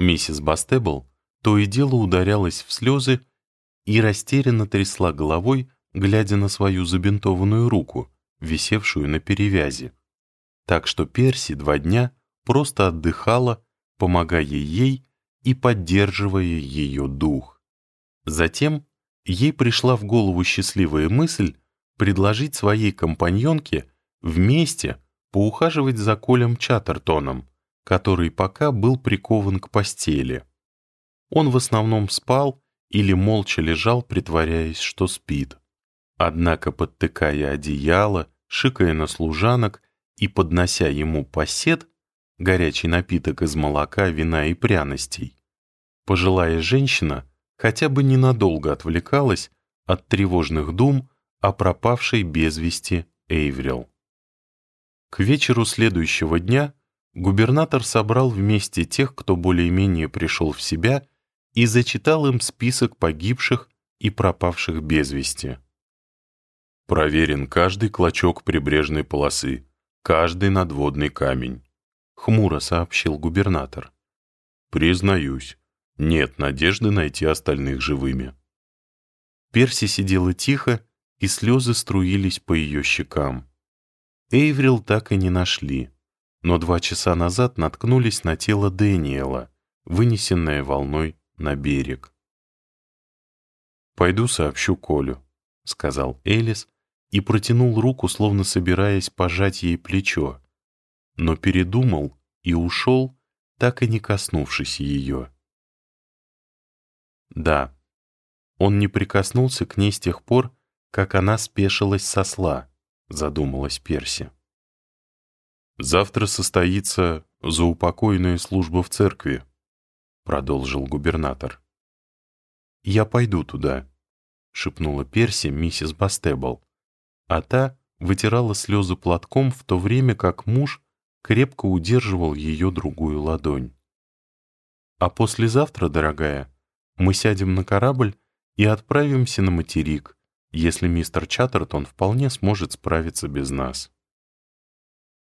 Миссис Бастебл то и дело ударялась в слезы и растерянно трясла головой, глядя на свою забинтованную руку, висевшую на перевязи. Так что Перси два дня просто отдыхала, помогая ей и поддерживая ее дух. Затем ей пришла в голову счастливая мысль предложить своей компаньонке вместе поухаживать за Колем Чаттертоном, который пока был прикован к постели. Он в основном спал или молча лежал, притворяясь, что спит. Однако, подтыкая одеяло, шикая на служанок и поднося ему посет, горячий напиток из молока, вина и пряностей, пожилая женщина хотя бы ненадолго отвлекалась от тревожных дум о пропавшей без вести Эйврил. К вечеру следующего дня губернатор собрал вместе тех, кто более-менее пришел в себя, и зачитал им список погибших и пропавших без вести. Проверен каждый клочок прибрежной полосы, каждый надводный камень, хмуро сообщил губернатор. Признаюсь, нет надежды найти остальных живыми. Перси сидела тихо, и слезы струились по ее щекам. Эйврил так и не нашли но два часа назад наткнулись на тело Дэниела, вынесенное волной на берег. «Пойду сообщу Колю», — сказал Элис и протянул руку, словно собираясь пожать ей плечо, но передумал и ушел, так и не коснувшись ее. Да, он не прикоснулся к ней с тех пор, как она спешилась со сла, задумалась Перси. «Завтра состоится заупокойная служба в церкви», — продолжил губернатор. «Я пойду туда», — шепнула Перси миссис Бастебл, а та вытирала слезы платком в то время, как муж крепко удерживал ее другую ладонь. «А послезавтра, дорогая, мы сядем на корабль и отправимся на материк, если мистер Чаттертон вполне сможет справиться без нас».